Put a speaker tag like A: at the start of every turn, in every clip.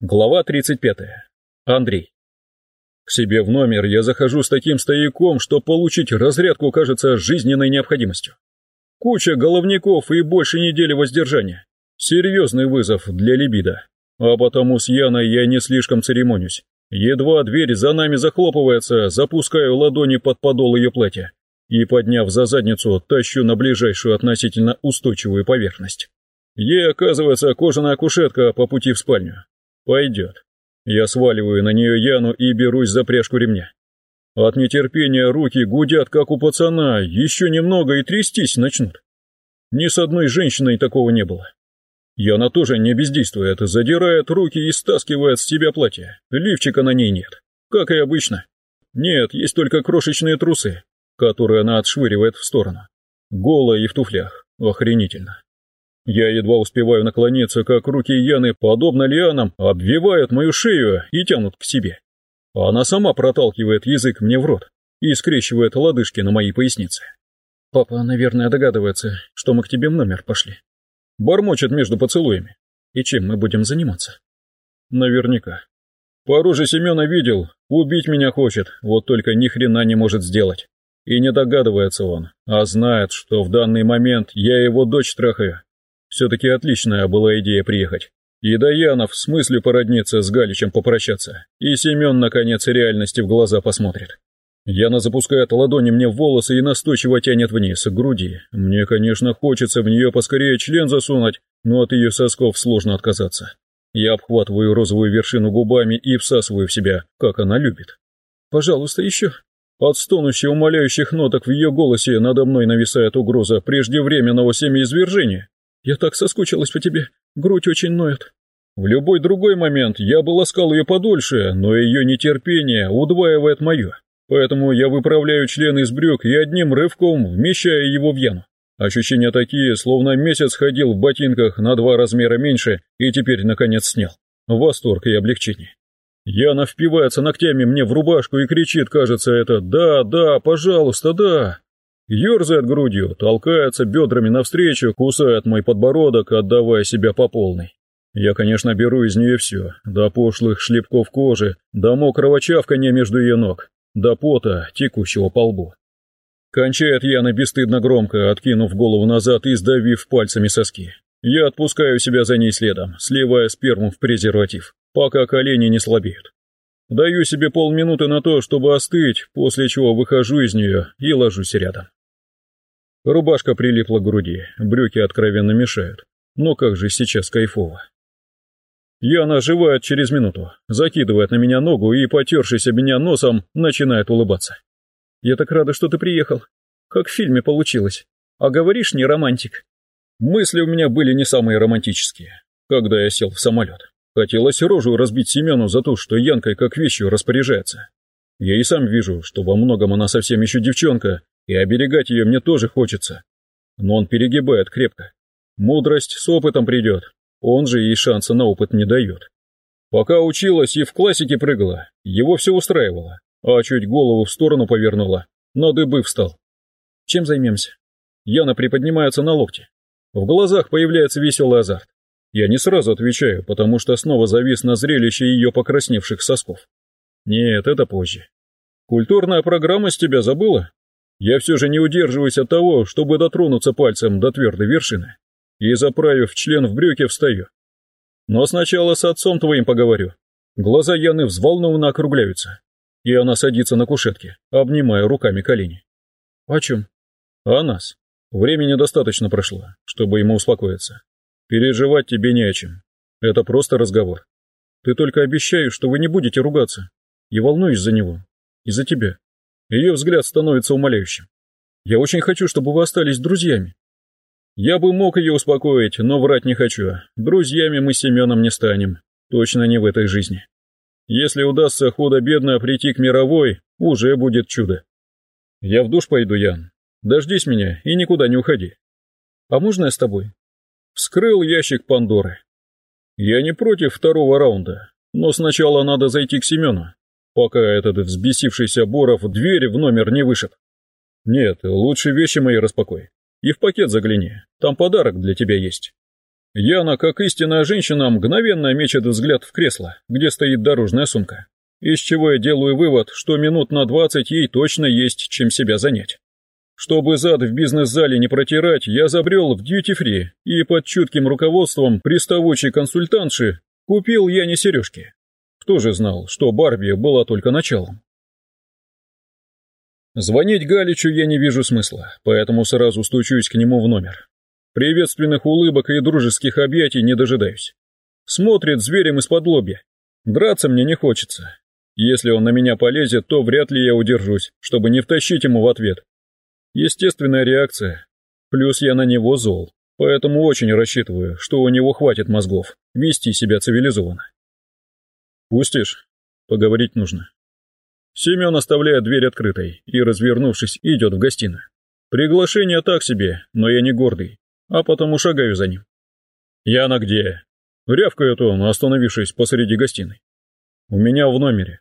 A: Глава 35. Андрей. К себе в номер я захожу с таким стояком, что получить разрядку кажется жизненной необходимостью. Куча головников и больше недели воздержания. Серьезный вызов для либидо. А потому с Яной я не слишком церемонюсь. Едва дверь за нами захлопывается, запускаю ладони под подол ее платья и, подняв за задницу, тащу на ближайшую относительно устойчивую поверхность. Ей оказывается кожаная кушетка по пути в спальню. Пойдет. Я сваливаю на нее Яну и берусь за пряжку ремня. От нетерпения руки гудят, как у пацана, еще немного и трястись начнут. Ни с одной женщиной такого не было. Яна тоже не бездействует, задирает руки и стаскивает с себя платье. Лифчика на ней нет, как и обычно. Нет, есть только крошечные трусы, которые она отшвыривает в сторону. Голая и в туфлях. Охренительно. Я едва успеваю наклониться, как руки Яны, подобно лианам, обвивают мою шею и тянут к себе. Она сама проталкивает язык мне в рот и скрещивает лодыжки на моей пояснице. Папа, наверное, догадывается, что мы к тебе в номер пошли. Бормочет между поцелуями. И чем мы будем заниматься? Наверняка. По роже Семена видел, убить меня хочет, вот только ни хрена не может сделать. И не догадывается он, а знает, что в данный момент я его дочь трахаю, все-таки отличная была идея приехать. И Даянов с мыслью породниться с Галичем попрощаться, и Семен, наконец, реальности в глаза посмотрит. Яна запускает ладони мне в волосы и настойчиво тянет вниз, к груди. Мне, конечно, хочется в нее поскорее член засунуть, но от ее сосков сложно отказаться. Я обхватываю розовую вершину губами и всасываю в себя, как она любит. «Пожалуйста, еще». От стонущих умоляющих ноток в ее голосе надо мной нависает угроза преждевременного семяизвержения. Я так соскучилась по тебе, грудь очень ноет. В любой другой момент я бы ласкал ее подольше, но ее нетерпение удваивает мое. Поэтому я выправляю член из брюк и одним рывком вмещаю его в яну. Ощущения такие, словно месяц ходил в ботинках на два размера меньше и теперь наконец снял. Восторг и облегчение. Яна впивается ногтями мне в рубашку и кричит, кажется, это «Да, да, пожалуйста, да». Ёрзает грудью, толкается бедрами навстречу, кусает мой подбородок, отдавая себя по полной. Я, конечно, беру из нее все, до пошлых шлепков кожи, до мокрого чавканья между ее ног, до пота, текущего по лбу. Кончает Яна бесстыдно громко, откинув голову назад и сдавив пальцами соски. Я отпускаю себя за ней следом, сливая сперму в презерватив, пока колени не слабеют. Даю себе полминуты на то, чтобы остыть, после чего выхожу из нее и ложусь рядом. Рубашка прилипла к груди, брюки откровенно мешают. Но как же сейчас кайфово. Яна оживает через минуту, закидывает на меня ногу и, потершись об меня носом, начинает улыбаться. «Я так рада, что ты приехал. Как в фильме получилось. А говоришь, не романтик». Мысли у меня были не самые романтические, когда я сел в самолет. Хотелось рожу разбить Семену за то, что Янкой как вещью распоряжается. Я и сам вижу, что во многом она совсем еще девчонка, и оберегать ее мне тоже хочется. Но он перегибает крепко. Мудрость с опытом придет, он же ей шанса на опыт не дает. Пока училась и в классике прыгала, его все устраивало, а чуть голову в сторону повернула, на дыбы встал. Чем займемся? Яна приподнимается на локте. В глазах появляется веселый азарт. Я не сразу отвечаю, потому что снова завис на зрелище ее покрасневших сосков. Нет, это позже. Культурная программа с тебя забыла? Я все же не удерживаюсь от того, чтобы дотронуться пальцем до твердой вершины. И, заправив член в брюки, встаю. Но сначала с отцом твоим поговорю. Глаза Яны взволнованно округляются. И она садится на кушетке, обнимая руками колени. О чем? О нас. Времени достаточно прошло, чтобы ему успокоиться. Переживать тебе не о чем. Это просто разговор. Ты только обещаешь, что вы не будете ругаться. Я волнуюсь за него. И за тебя. Ее взгляд становится умоляющим. «Я очень хочу, чтобы вы остались друзьями». Я бы мог ее успокоить, но врать не хочу. Друзьями мы с Семеном не станем. Точно не в этой жизни. Если удастся худо-бедно прийти к мировой, уже будет чудо. Я в душ пойду, Ян. Дождись меня и никуда не уходи. А можно я с тобой? Вскрыл ящик Пандоры. Я не против второго раунда, но сначала надо зайти к Семену пока этот взбесившийся Боров дверь в номер не вышиб. Нет, лучше вещи мои распакуй. И в пакет загляни, там подарок для тебя есть. Яна, как истинная женщина, мгновенно мечет взгляд в кресло, где стоит дорожная сумка. Из чего я делаю вывод, что минут на двадцать ей точно есть чем себя занять. Чтобы зад в бизнес-зале не протирать, я забрел в дьюти-фри и под чутким руководством приставучей консультантши купил я не сережки. Кто же знал, что Барби была только началом? Звонить Галичу я не вижу смысла, поэтому сразу стучусь к нему в номер. Приветственных улыбок и дружеских объятий не дожидаюсь. Смотрит зверем из-под лобья. Драться мне не хочется. Если он на меня полезет, то вряд ли я удержусь, чтобы не втащить ему в ответ Естественная реакция. Плюс я на него зол, поэтому очень рассчитываю, что у него хватит мозгов вести себя цивилизованно. «Пустишь? Поговорить нужно». Семен оставляет дверь открытой и, развернувшись, идет в гостиную. Приглашение так себе, но я не гордый, а потому шагаю за ним. «Яна где?» Рявкает он, остановившись посреди гостиной. «У меня в номере.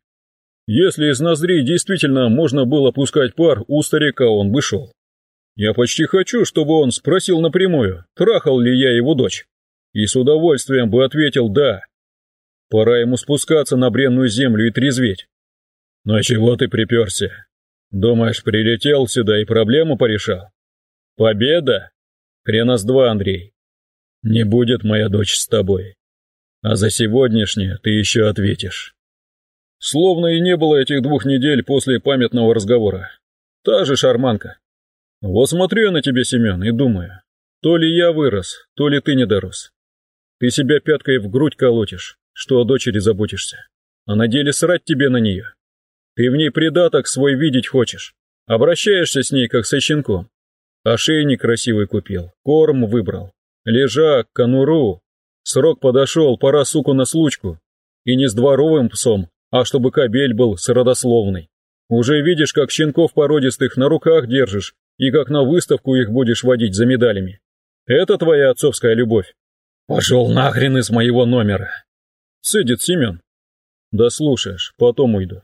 A: Если из ноздрей действительно можно было пускать пар, у старика он бы шел. Я почти хочу, чтобы он спросил напрямую, трахал ли я его дочь. И с удовольствием бы ответил «да». Пора ему спускаться на бренную землю и трезветь. Но чего ты приперся? Думаешь, прилетел сюда и проблему порешал? Победа? Хрена с два, Андрей. Не будет моя дочь с тобой. А за сегодняшнее ты еще ответишь. Словно и не было этих двух недель после памятного разговора. Та же шарманка. Вот смотрю я на тебя, Семен, и думаю, то ли я вырос, то ли ты не дорос. Ты себя пяткой в грудь колотишь, что о дочери заботишься, а на деле срать тебе на нее. Ты в ней придаток свой видеть хочешь, обращаешься с ней как со щенком. Ошейник красивый купил, корм выбрал, лежак, конуру. Срок подошел, пора суку на случку. И не с дворовым псом, а чтобы кобель был с. Уже видишь, как щенков породистых на руках держишь и как на выставку их будешь водить за медалями. Это твоя отцовская любовь. Пошел нахрен из моего номера. Цедит Семен. Да слушаешь, потом уйду.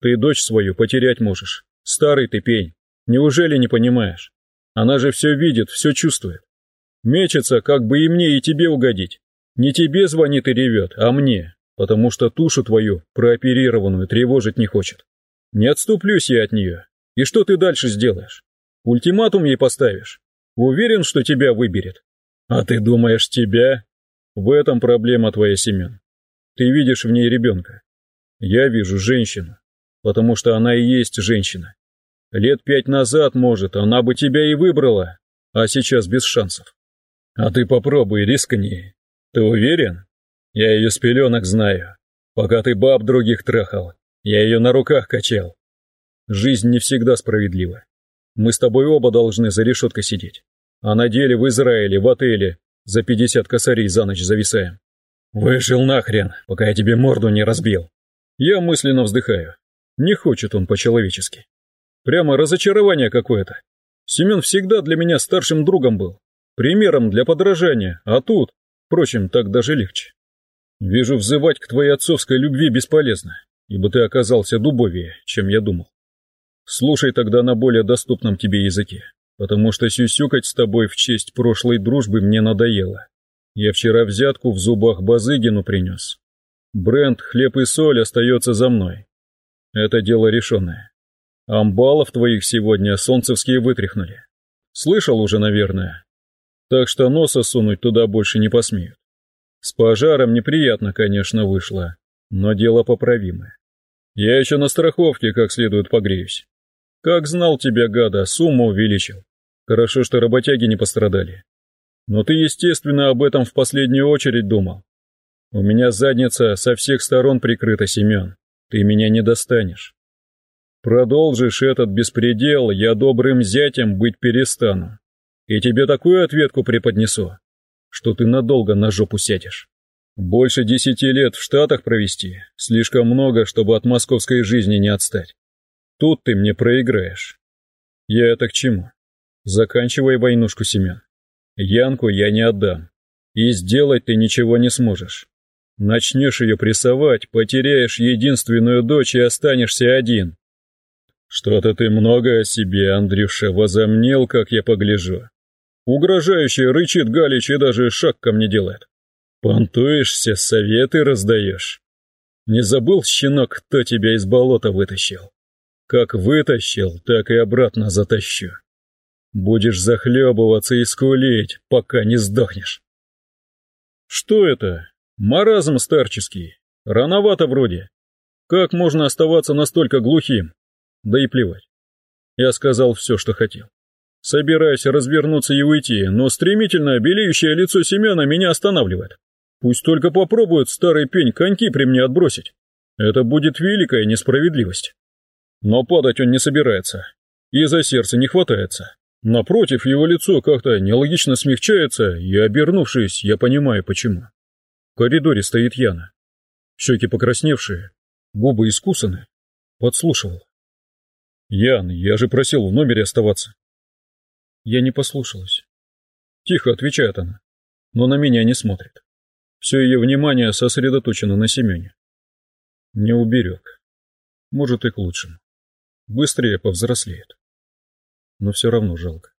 A: Ты дочь свою потерять можешь. Старый ты пень. Неужели не понимаешь? Она же все видит, все чувствует. Мечется, как бы и мне, и тебе угодить. Не тебе звонит и ревет, а мне, потому что тушу твою, прооперированную, тревожить не хочет. Не отступлюсь я от нее. И что ты дальше сделаешь? Ультиматум ей поставишь? Уверен, что тебя выберет. А ты думаешь, тебя? В этом проблема твоя, Семен. Ты видишь в ней ребенка. Я вижу женщину, потому что она и есть женщина. Лет пять назад, может, она бы тебя и выбрала, а сейчас без шансов. А ты попробуй, рискни. Ты уверен? Я ее с пеленок знаю. Пока ты баб других трахал, я ее на руках качал. Жизнь не всегда справедлива. Мы с тобой оба должны за решеткой сидеть. А на деле в Израиле, в отеле, за пятьдесят косарей за ночь зависаем. Вышел нахрен, пока я тебе морду не разбил. Я мысленно вздыхаю. Не хочет он по-человечески. Прямо разочарование какое-то. Семен всегда для меня старшим другом был. Примером для подражания, а тут, впрочем, так даже легче. Вижу, взывать к твоей отцовской любви бесполезно, ибо ты оказался дубовее, чем я думал. Слушай тогда на более доступном тебе языке, потому что сюсюкать с тобой в честь прошлой дружбы мне надоело. Я вчера взятку в зубах Базыгину принес. Бренд «Хлеб и соль» остается за мной. Это дело решенное. Амбалов твоих сегодня солнцевские вытряхнули. Слышал уже, наверное. Так что носа сунуть туда больше не посмеют. С пожаром неприятно, конечно, вышло, но дело поправимое. Я еще на страховке как следует погреюсь. Как знал тебя, гада, сумму увеличил. Хорошо, что работяги не пострадали. Но ты, естественно, об этом в последнюю очередь думал. У меня задница со всех сторон прикрыта, Семен. Ты меня не достанешь. Продолжишь этот беспредел, я добрым зятем быть перестану. И тебе такую ответку преподнесу, что ты надолго на жопу сядешь. Больше десяти лет в Штатах провести слишком много, чтобы от московской жизни не отстать. Тут ты мне проиграешь. Я это к чему? Заканчивай войнушку, Семен. Янку я не отдам. И сделать ты ничего не сможешь. Начнешь ее прессовать, потеряешь единственную дочь и останешься один. Что-то ты много о себе, Андрюша, возомнил, как я погляжу. Угрожающе рычит Галич и даже шаг ко мне делает. Понтуешься, советы раздаешь. Не забыл, щенок, кто тебя из болота вытащил? Как вытащил, так и обратно затащу. Будешь захлебываться и скулить, пока не сдохнешь. Что это? Маразм старческий. Рановато вроде. Как можно оставаться настолько глухим? Да и плевать. Я сказал все, что хотел. Собираюсь развернуться и уйти, но стремительно белеющее лицо Семена меня останавливает. Пусть только попробует старый пень коньки при мне отбросить. Это будет великая несправедливость. Но падать он не собирается. И за сердце не хватается. Напротив, его лицо как-то нелогично смягчается, и, обернувшись, я понимаю, почему. В коридоре стоит Яна. Щеки покрасневшие, губы искусаны. Подслушивал. «Ян, я же просил в номере оставаться». Я не послушалась. Тихо отвечает она, но на меня не смотрит. Все ее внимание сосредоточено на Семене. Не уберег. Может и к лучшему. Быстрее повзрослеет. Но все равно жалко.